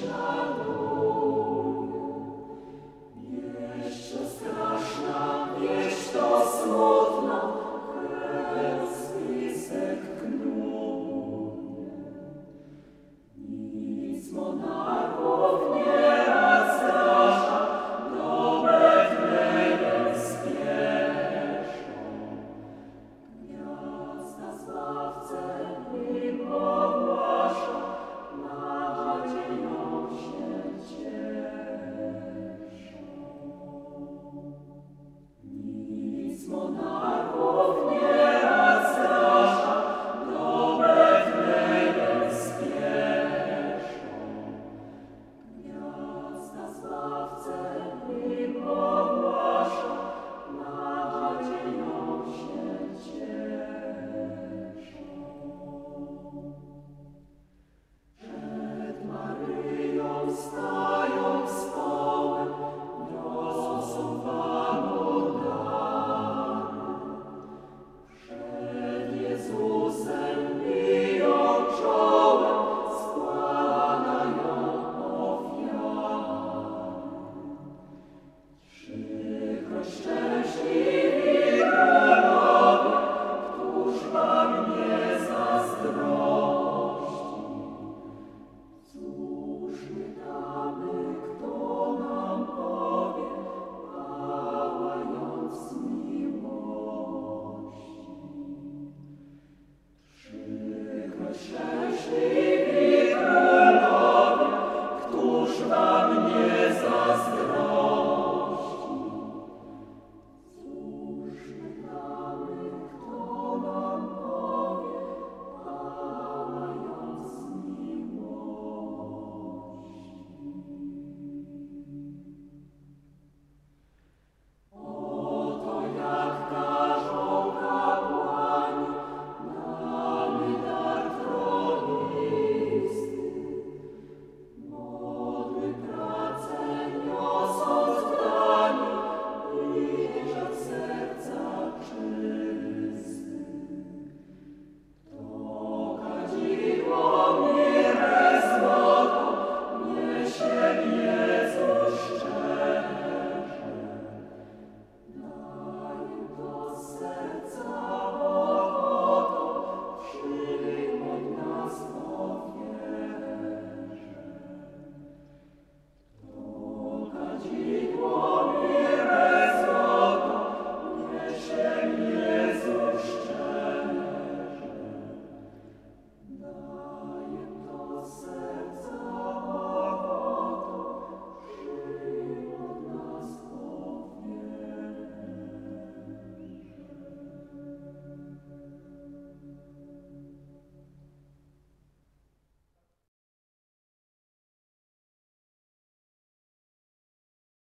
Shalom.